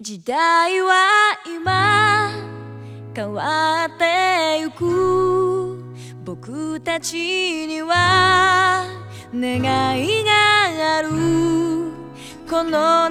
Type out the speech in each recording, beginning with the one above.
時代は今変わってゆく。僕たちには願いがある。この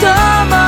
的梦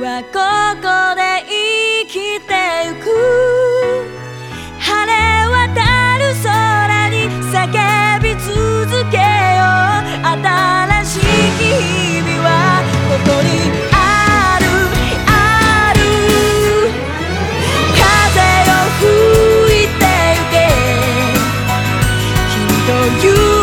はここで生きてゆく。晴れ渡る空に叫び続けよう。新しい日々はここにある。ある。風よ吹いてゆけ。君と